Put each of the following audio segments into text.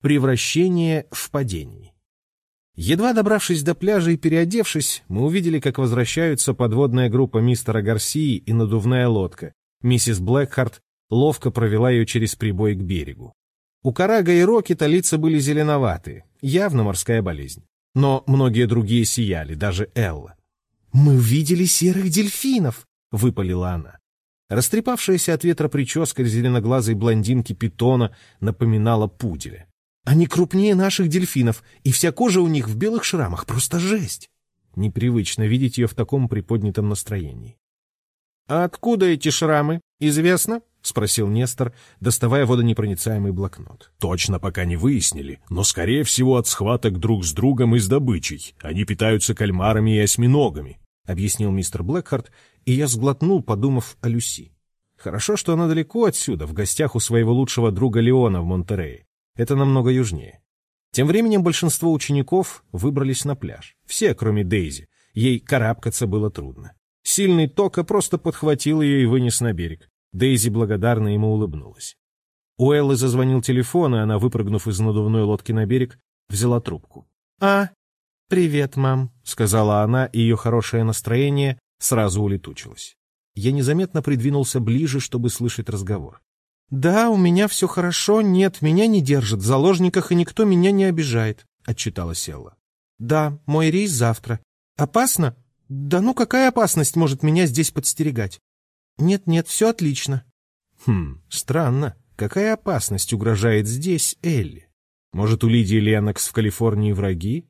Превращение в падении. Едва добравшись до пляжа и переодевшись, мы увидели, как возвращаются подводная группа мистера Гарсии и надувная лодка. Миссис Блэкхарт ловко провела ее через прибой к берегу. У Карага и Рокета лица были зеленоватые, явно морская болезнь. Но многие другие сияли, даже Элла. «Мы увидели серых дельфинов!» — выпалила она. Растрепавшаяся от ветра прическа зеленоглазой блондинки питона напоминала пуделя. Они крупнее наших дельфинов, и вся кожа у них в белых шрамах. Просто жесть. Непривычно видеть ее в таком приподнятом настроении. — А откуда эти шрамы? Известно? — спросил Нестор, доставая водонепроницаемый блокнот. — Точно пока не выяснили, но, скорее всего, от схваток друг с другом и с добычей. Они питаются кальмарами и осьминогами, — объяснил мистер Блэкхарт, и я сглотнул, подумав о Люси. Хорошо, что она далеко отсюда, в гостях у своего лучшего друга Леона в Монтерее. Это намного южнее. Тем временем большинство учеников выбрались на пляж. Все, кроме Дейзи. Ей карабкаться было трудно. Сильный тока просто подхватил ее и вынес на берег. Дейзи благодарно ему улыбнулась. У Эллы зазвонил телефон, и она, выпрыгнув из надувной лодки на берег, взяла трубку. «А, привет, мам», — сказала она, и ее хорошее настроение сразу улетучилось. Я незаметно придвинулся ближе, чтобы слышать разговор. «Да, у меня все хорошо, нет, меня не держат в заложниках, и никто меня не обижает», — отчиталась Элла. «Да, мой рейс завтра. Опасно? Да ну какая опасность может меня здесь подстерегать? Нет-нет, все отлично». «Хм, странно. Какая опасность угрожает здесь Элли? Может, у Лидии Ленокс в Калифорнии враги?»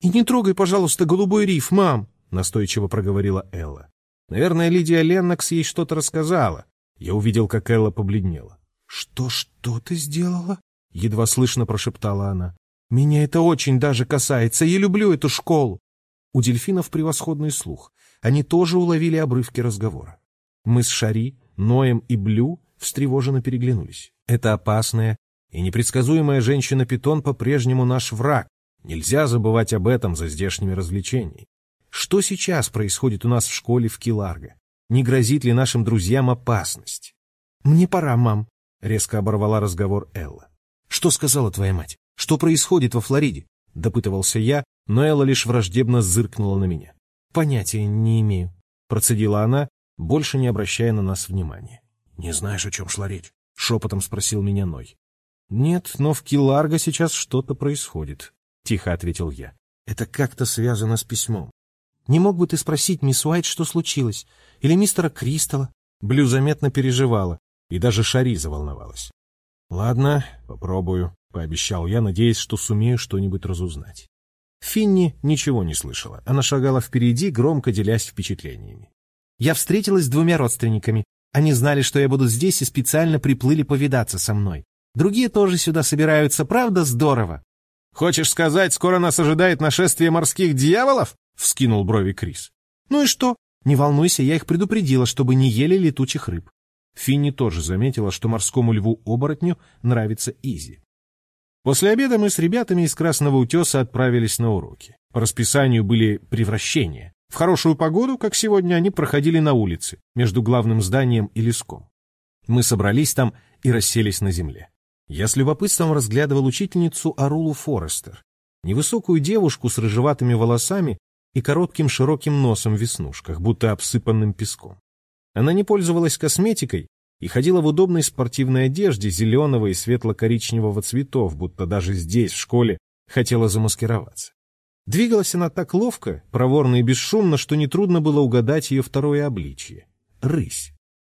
«И не трогай, пожалуйста, голубой риф, мам», — настойчиво проговорила Элла. Наверное, Лидия Леннокс ей что-то рассказала, я увидел, как Элла побледнела. «Что, что ты сделала?» — едва слышно прошептала она. «Меня это очень даже касается. Я люблю эту школу». У дельфинов превосходный слух. Они тоже уловили обрывки разговора. Мы с Шари, Ноем и Блю встревоженно переглянулись. Это опасная и непредсказуемая женщина-питон по-прежнему наш враг. Нельзя забывать об этом за здешними развлечениями. Что сейчас происходит у нас в школе в Киларго? Не грозит ли нашим друзьям опасность? «Мне пора, мам», — резко оборвала разговор Элла. «Что сказала твоя мать? Что происходит во Флориде?» — допытывался я, но Элла лишь враждебно зыркнула на меня. «Понятия не имею», — процедила она, больше не обращая на нас внимания. «Не знаешь, о чем шла речь?» — шепотом спросил меня Ной. «Нет, но в Киларго сейчас что-то происходит», — тихо ответил я. «Это как-то связано с письмом. Не мог бы ты спросить мисс Уайт, что случилось? Или мистера Кристалла?» Блю заметно переживала, и даже Шари заволновалась. «Ладно, попробую», — пообещал я, надеясь, что сумею что-нибудь разузнать. Финни ничего не слышала. Она шагала впереди, громко делясь впечатлениями. «Я встретилась с двумя родственниками. Они знали, что я буду здесь, и специально приплыли повидаться со мной. Другие тоже сюда собираются, правда здорово?» «Хочешь сказать, скоро нас ожидает нашествие морских дьяволов?» — вскинул брови Крис. «Ну и что? Не волнуйся, я их предупредила, чтобы не ели летучих рыб». Финни тоже заметила, что морскому льву-оборотню нравится Изи. После обеда мы с ребятами из Красного Утеса отправились на уроки. По расписанию были превращения. В хорошую погоду, как сегодня, они проходили на улице, между главным зданием и леском. Мы собрались там и расселись на земле. Я с любопытством разглядывал учительницу Арулу Форестер, невысокую девушку с рыжеватыми волосами и коротким широким носом в веснушках, будто обсыпанным песком. Она не пользовалась косметикой и ходила в удобной спортивной одежде зеленого и светло-коричневого цветов, будто даже здесь, в школе, хотела замаскироваться. Двигалась она так ловко, проворно и бесшумно, что нетрудно было угадать ее второе обличье — рысь.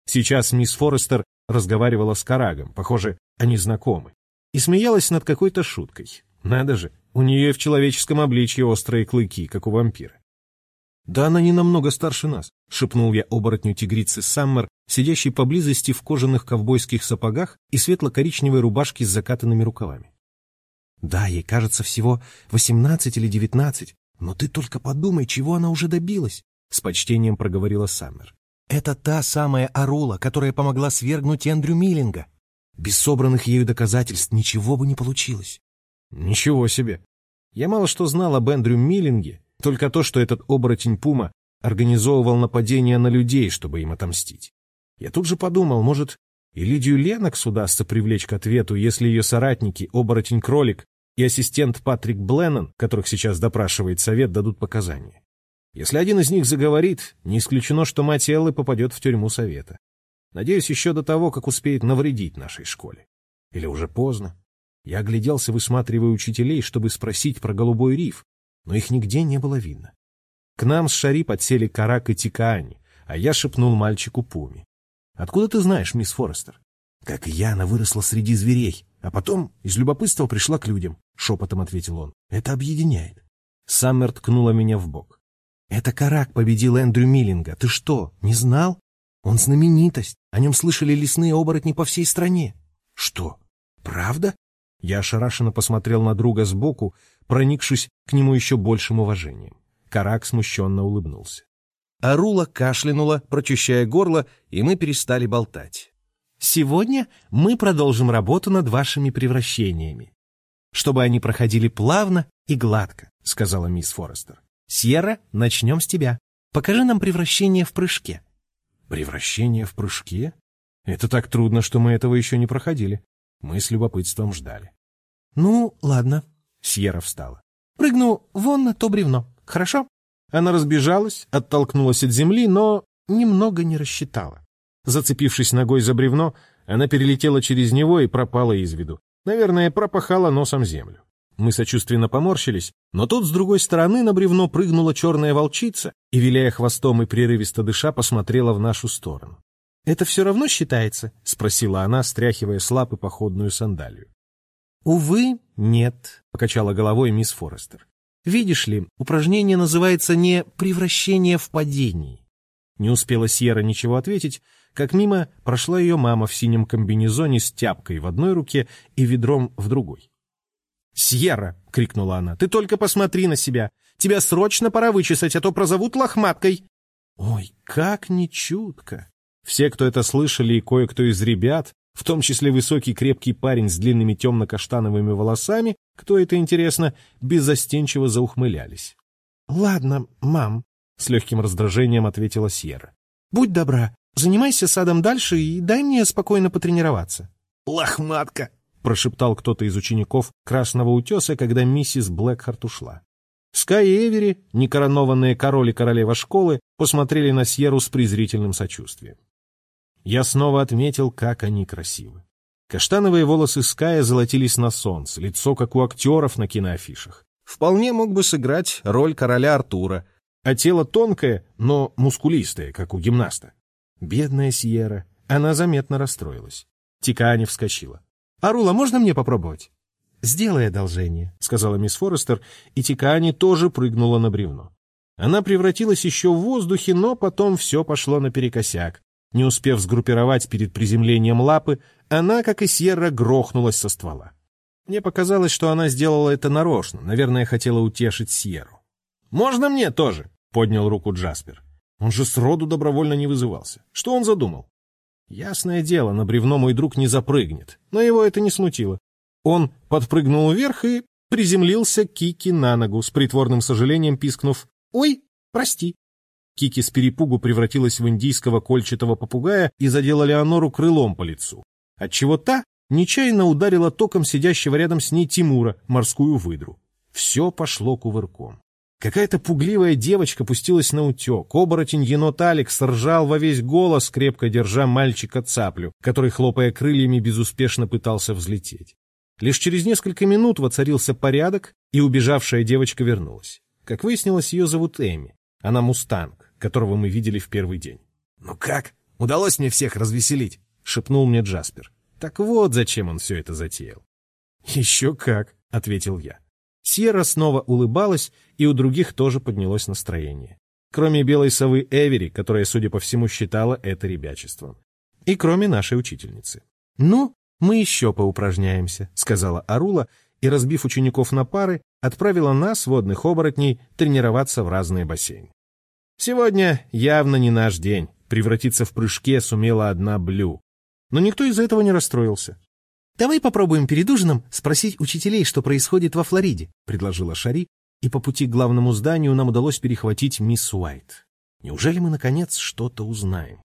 Сейчас мисс Форестер разговаривала с Карагом, похоже, они знакомы, и смеялась над какой-то шуткой. Надо же, у нее в человеческом обличье острые клыки, как у вампира. «Да она не намного старше нас», — шепнул я оборотню тигрицы Саммер, сидящей поблизости в кожаных ковбойских сапогах и светло-коричневой рубашке с закатанными рукавами. «Да, ей кажется всего восемнадцать или девятнадцать, но ты только подумай, чего она уже добилась», — с почтением проговорила Саммер. «Это та самая Арула, которая помогла свергнуть Эндрю Миллинга. Без собранных ею доказательств ничего бы не получилось. Ничего себе! Я мало что знал об Эндрю Миллинге, только то, что этот оборотень Пума организовывал нападения на людей, чтобы им отомстить. Я тут же подумал, может, И Лидию Ленокс удастся привлечь к ответу, если ее соратники, оборотень-кролик и ассистент Патрик Бленнон, которых сейчас допрашивает совет, дадут показания. Если один из них заговорит, не исключено, что мать Эллы попадет в тюрьму совета. Надеюсь, еще до того, как успеет навредить нашей школе. Или уже поздно. Я огляделся, высматривая учителей, чтобы спросить про голубой риф, но их нигде не было видно. К нам с Шари подсели Карак и Тикаани, а я шепнул мальчику Пуми. «Откуда ты знаешь, мисс Форестер?» «Как и я, она выросла среди зверей, а потом из любопытства пришла к людям», — шепотом ответил он. «Это объединяет». Саммер ткнула меня в бок. «Это Карак победил Эндрю Миллинга. Ты что, не знал? Он знаменитость. О нем слышали лесные оборотни по всей стране». «Что, правда?» Я ошарашенно посмотрел на друга сбоку, проникшись к нему еще большим уважением. Карак смущенно улыбнулся. Арула кашлянула, прочищая горло, и мы перестали болтать. «Сегодня мы продолжим работу над вашими превращениями, чтобы они проходили плавно и гладко», — сказала мисс Форестер. «Сьерра, начнем с тебя. Покажи нам превращение в прыжке». «Превращение в прыжке? Это так трудно, что мы этого еще не проходили. Мы с любопытством ждали. «Ну, ладно», — Сьерра встала. «Прыгну вон на то бревно, хорошо?» Она разбежалась, оттолкнулась от земли, но немного не рассчитала. Зацепившись ногой за бревно, она перелетела через него и пропала из виду. Наверное, пропахала носом землю. Мы сочувственно поморщились, но тут с другой стороны на бревно прыгнула черная волчица и, виляя хвостом и прерывисто дыша, посмотрела в нашу сторону. «Это все равно считается?» — спросила она, стряхивая с лапы походную сандалию. «Увы, нет», — покачала головой мисс Форестер. «Видишь ли, упражнение называется не «превращение в падении». Не успела Сьерра ничего ответить, как мимо прошла ее мама в синем комбинезоне с тяпкой в одной руке и ведром в другой. «Сьерра!» — крикнула она. «Ты только посмотри на себя! Тебя срочно пора вычесать, а то прозовут лохматкой!» «Ой, как нечутко!» Все, кто это слышали, и кое-кто из ребят, в том числе высокий крепкий парень с длинными темно-каштановыми волосами, кто это, интересно, беззастенчиво заухмылялись. «Ладно, мам», — с легким раздражением ответила Сьерра. «Будь добра, занимайся садом дальше и дай мне спокойно потренироваться». «Лохматка!» — прошептал кто-то из учеников Красного Утеса, когда миссис Блэкхарт ушла. Скай и Эвери, некоронованные король и королева школы, посмотрели на Сьеру с презрительным сочувствием. Я снова отметил, как они красивы. Каштановые волосы Ская золотились на солнце, лицо, как у актеров на киноафишах. Вполне мог бы сыграть роль короля Артура, а тело тонкое, но мускулистое, как у гимнаста. Бедная Сьерра, она заметно расстроилась. Тикаани вскочила. «Арула, можно мне попробовать?» «Сделай одолжение», — сказала мисс Форестер, и Тикаани тоже прыгнула на бревно. Она превратилась еще в воздухе, но потом все пошло наперекосяк. Не успев сгруппировать перед приземлением лапы, она, как и Сьерра, грохнулась со ствола. Мне показалось, что она сделала это нарочно, наверное, хотела утешить Сьерру. «Можно мне тоже?» — поднял руку Джаспер. Он же сроду добровольно не вызывался. Что он задумал? Ясное дело, на бревно мой друг не запрыгнет, но его это не смутило. Он подпрыгнул вверх и приземлился Кики на ногу, с притворным сожалением пискнув «Ой, прости». Кики с перепугу превратилась в индийского кольчатого попугая и задела Леонору крылом по лицу, отчего та нечаянно ударила током сидящего рядом с ней Тимура, морскую выдру. Все пошло кувырком. Какая-то пугливая девочка пустилась на утек. Оборотень енот Алекс ржал во весь голос, крепко держа мальчика-цаплю, который, хлопая крыльями, безуспешно пытался взлететь. Лишь через несколько минут воцарился порядок, и убежавшая девочка вернулась. Как выяснилось, ее зовут Эми. Она мустанг, которого мы видели в первый день. «Ну как? Удалось мне всех развеселить?» — шепнул мне Джаспер. Так вот, зачем он все это затеял. «Еще как», — ответил я. Сьерра снова улыбалась, и у других тоже поднялось настроение. Кроме белой совы Эвери, которая, судя по всему, считала это ребячеством. И кроме нашей учительницы. «Ну, мы еще поупражняемся», — сказала Арула, и, разбив учеников на пары, отправила нас, водных оборотней, тренироваться в разные бассейны. Сегодня явно не наш день. Превратиться в прыжке сумела одна Блю. Но никто из-за этого не расстроился. «Давай попробуем перед ужином спросить учителей, что происходит во Флориде», — предложила Шари, и по пути к главному зданию нам удалось перехватить мисс Уайт. Неужели мы, наконец, что-то узнаем?